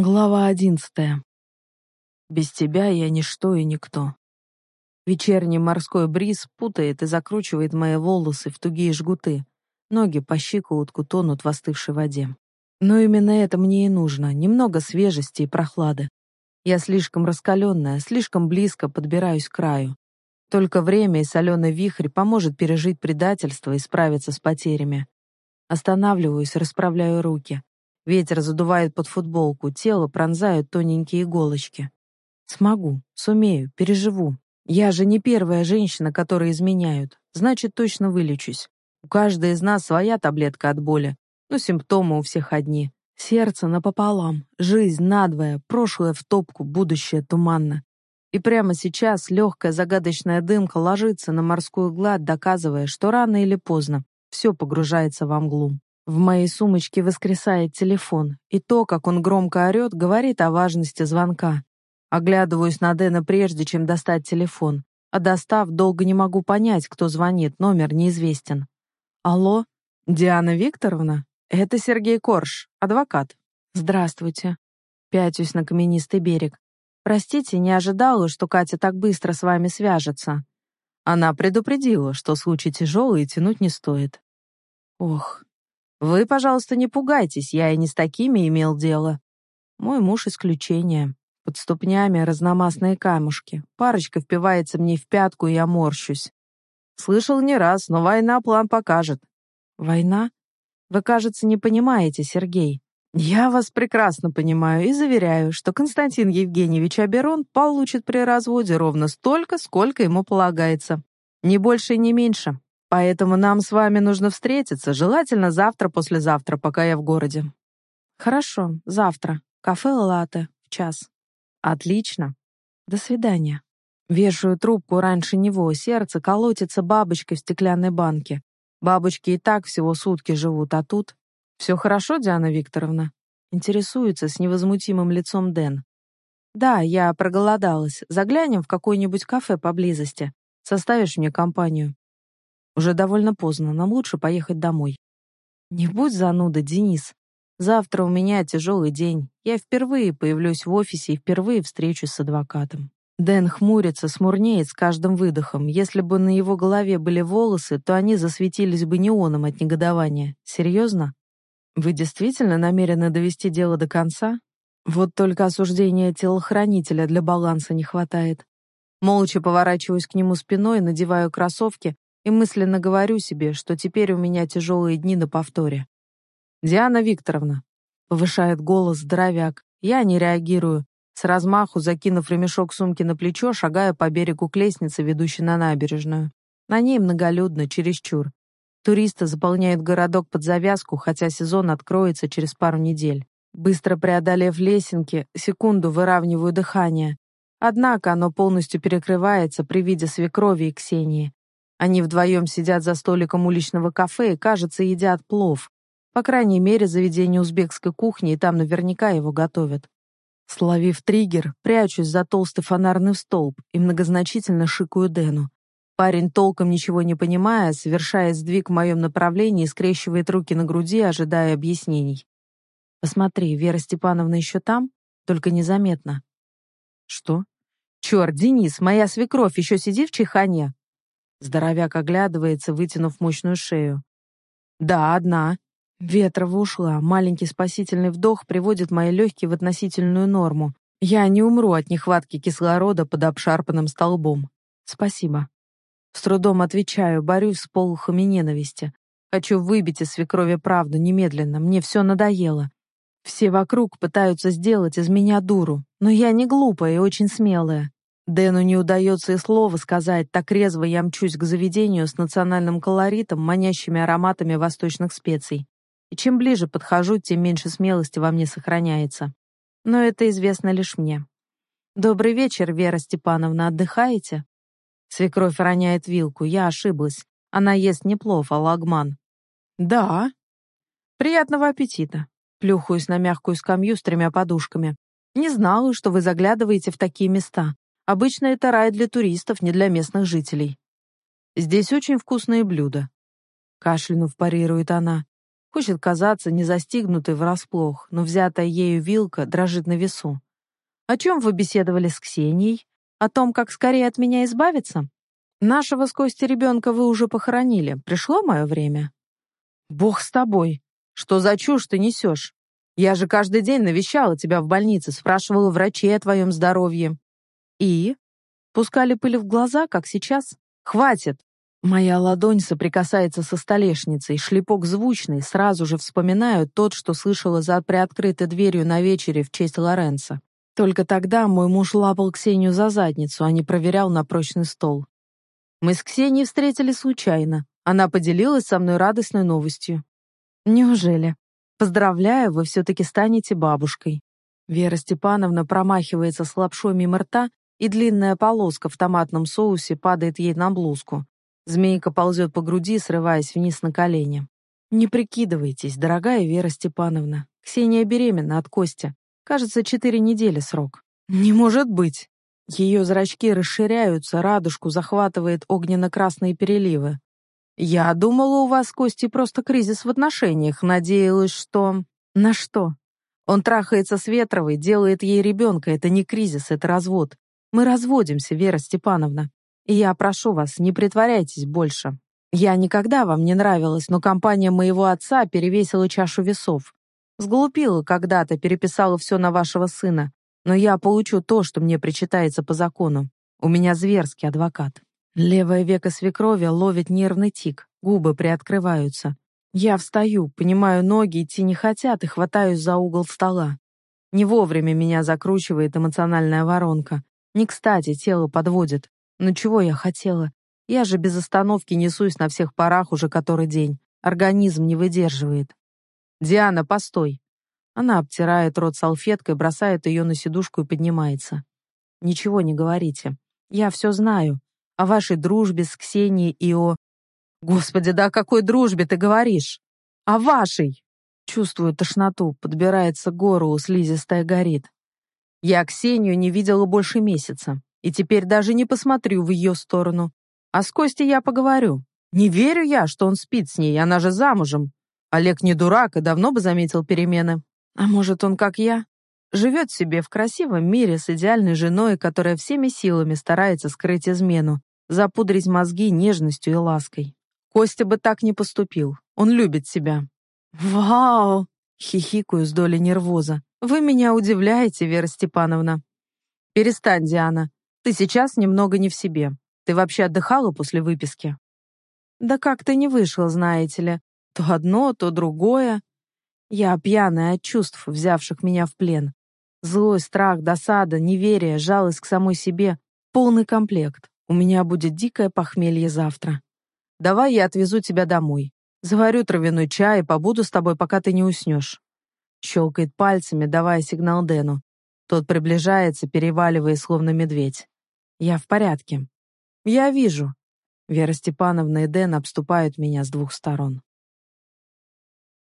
Глава одиннадцатая. Без тебя я ничто и никто. Вечерний морской бриз путает и закручивает мои волосы в тугие жгуты. Ноги по щиколотку тонут в остывшей воде. Но именно это мне и нужно, немного свежести и прохлады. Я слишком раскаленная, слишком близко подбираюсь к краю. Только время и соленый вихрь поможет пережить предательство и справиться с потерями. Останавливаюсь, расправляю руки. Ветер задувает под футболку, тело пронзают тоненькие иголочки. Смогу, сумею, переживу. Я же не первая женщина, которой изменяют. Значит, точно вылечусь. У каждой из нас своя таблетка от боли. Но симптомы у всех одни. Сердце напополам, жизнь надвое, прошлое в топку, будущее туманно. И прямо сейчас легкая загадочная дымка ложится на морскую гладь, доказывая, что рано или поздно все погружается во мглу. В моей сумочке воскресает телефон, и то, как он громко орет, говорит о важности звонка. Оглядываюсь на Дэна прежде, чем достать телефон. А достав, долго не могу понять, кто звонит, номер неизвестен. Алло? Диана Викторовна? Это Сергей Корж, адвокат. Здравствуйте. Пятюсь на каменистый берег. Простите, не ожидала, что Катя так быстро с вами свяжется. Она предупредила, что случай тяжелый и тянуть не стоит. Ох, вы, пожалуйста, не пугайтесь, я и не с такими имел дело. Мой муж исключение. Под ступнями разномастные камушки. Парочка впивается мне в пятку, и я морщусь. Слышал не раз, но война план покажет. Война? Вы, кажется, не понимаете, Сергей. Я вас прекрасно понимаю и заверяю, что Константин Евгеньевич Аберон получит при разводе ровно столько, сколько ему полагается. Ни больше и не меньше. Поэтому нам с вами нужно встретиться, желательно завтра-послезавтра, пока я в городе. Хорошо, завтра. Кафе Латте в час. Отлично. До свидания. Вешаю трубку раньше него, сердце колотится бабочкой в стеклянной банке. Бабочки и так всего сутки живут, а тут... Все хорошо, Диана Викторовна? Интересуется с невозмутимым лицом Дэн. Да, я проголодалась. Заглянем в какое-нибудь кафе поблизости. Составишь мне компанию? Уже довольно поздно, нам лучше поехать домой. Не будь зануда, Денис. Завтра у меня тяжелый день. Я впервые появлюсь в офисе и впервые встречусь с адвокатом. Дэн хмурится, смурнеет с каждым выдохом. Если бы на его голове были волосы, то они засветились бы неоном от негодования. Серьезно? Вы действительно намерены довести дело до конца? Вот только осуждения телохранителя для баланса не хватает. Молча поворачиваюсь к нему спиной, надеваю кроссовки и мысленно говорю себе, что теперь у меня тяжелые дни на повторе. «Диана Викторовна», — повышает голос здоровяк, я не реагирую, с размаху, закинув ремешок сумки на плечо, шагаю по берегу к лестнице, ведущей на набережную. На ней многолюдно, чересчур. Туристы заполняют городок под завязку, хотя сезон откроется через пару недель. Быстро преодолев лесенки, секунду выравниваю дыхание. Однако оно полностью перекрывается при виде свекрови и Ксении. Они вдвоем сидят за столиком уличного кафе и, кажется, едят плов. По крайней мере, заведение узбекской кухни, и там наверняка его готовят. Словив триггер, прячусь за толстый фонарный столб и многозначительно шикую Дэну. Парень, толком ничего не понимая, совершая сдвиг в моем направлении, скрещивает руки на груди, ожидая объяснений. «Посмотри, Вера Степановна еще там? Только незаметно». «Что?» «Черт, Денис, моя свекровь еще сидит в чехане?» Здоровяк оглядывается, вытянув мощную шею. «Да, одна». Ветрова ушла. Маленький спасительный вдох приводит мои легкие в относительную норму. Я не умру от нехватки кислорода под обшарпанным столбом. Спасибо. С трудом отвечаю, борюсь с полухами ненависти. Хочу выбить из свекрови правду немедленно, мне все надоело. Все вокруг пытаются сделать из меня дуру, но я не глупая и очень смелая. Дэну не удается и слова сказать, так резво я мчусь к заведению с национальным колоритом, манящими ароматами восточных специй. И чем ближе подхожу, тем меньше смелости во мне сохраняется. Но это известно лишь мне. «Добрый вечер, Вера Степановна, отдыхаете?» Свекровь роняет вилку, я ошиблась. Она ест не плов, а лагман. «Да». «Приятного аппетита». Плюхаюсь на мягкую скамью с тремя подушками. «Не знала, что вы заглядываете в такие места. Обычно это рай для туристов, не для местных жителей. Здесь очень вкусные блюда. Кашлянув парирует она. Хочет казаться не застигнутой врасплох, но взятая ею вилка дрожит на весу. «О чем вы беседовали с Ксенией? О том, как скорее от меня избавиться? Нашего с Костей ребенка вы уже похоронили. Пришло мое время?» «Бог с тобой! Что за чушь ты несешь? Я же каждый день навещала тебя в больнице, спрашивала врачей о твоем здоровье. И? Пускали пыль в глаза, как сейчас? Хватит! Моя ладонь соприкасается со столешницей, шлепок звучный, сразу же вспоминаю тот, что слышала за приоткрытой дверью на вечере в честь Лоренца. Только тогда мой муж лапал Ксению за задницу, а не проверял на прочный стол. Мы с Ксенией встретились случайно. Она поделилась со мной радостной новостью. Неужели? Поздравляю, вы все-таки станете бабушкой. Вера Степановна промахивается с лапшой мимо рта, и длинная полоска в томатном соусе падает ей на блузку. Змейка ползет по груди, срываясь вниз на колени. «Не прикидывайтесь, дорогая Вера Степановна. Ксения беременна от Костя. Кажется, четыре недели срок». «Не может быть!» Ее зрачки расширяются, радужку захватывает огненно-красные переливы. «Я думала, у вас, Кости, просто кризис в отношениях. Надеялась, что...» «На что?» Он трахается с Ветровой, делает ей ребенка. Это не кризис, это развод. Мы разводимся, Вера Степановна. И я прошу вас, не притворяйтесь больше. Я никогда вам не нравилась, но компания моего отца перевесила чашу весов. Сглупила когда-то, переписала все на вашего сына. Но я получу то, что мне причитается по закону. У меня зверский адвокат. Левое веко свекрови ловит нервный тик, губы приоткрываются. Я встаю, понимаю, ноги идти не хотят и хватаюсь за угол стола. Не вовремя меня закручивает эмоциональная воронка. Не кстати, тело подводит. Ну чего я хотела? Я же без остановки несусь на всех парах уже который день. Организм не выдерживает. «Диана, постой!» Она обтирает рот салфеткой, бросает ее на сидушку и поднимается. «Ничего не говорите. Я все знаю. О вашей дружбе с Ксенией и о...» «Господи, да о какой дружбе ты говоришь? О вашей!» Чувствую тошноту, подбирается к горлу, слизистая горит. Я Ксению не видела больше месяца и теперь даже не посмотрю в ее сторону. А с Костей я поговорю. Не верю я, что он спит с ней, она же замужем. Олег не дурак и давно бы заметил перемены. А может, он, как я, живет себе в красивом мире с идеальной женой, которая всеми силами старается скрыть измену, запудрить мозги нежностью и лаской. Костя бы так не поступил. Он любит себя. «Вау!» — хихикаю с долей нервоза. «Вы меня удивляете, Вера Степановна». «Перестань, Диана. Ты сейчас немного не в себе. Ты вообще отдыхала после выписки? Да как-то не вышло, знаете ли. То одно, то другое. Я пьяная от чувств, взявших меня в плен. Злой, страх, досада, неверие, жалость к самой себе. Полный комплект. У меня будет дикое похмелье завтра. Давай я отвезу тебя домой. Заварю травяной чай и побуду с тобой, пока ты не уснешь. Щелкает пальцами, давая сигнал Дэну. Тот приближается, переваливая, словно медведь. Я в порядке. Я вижу. Вера Степановна и Дэн обступают меня с двух сторон.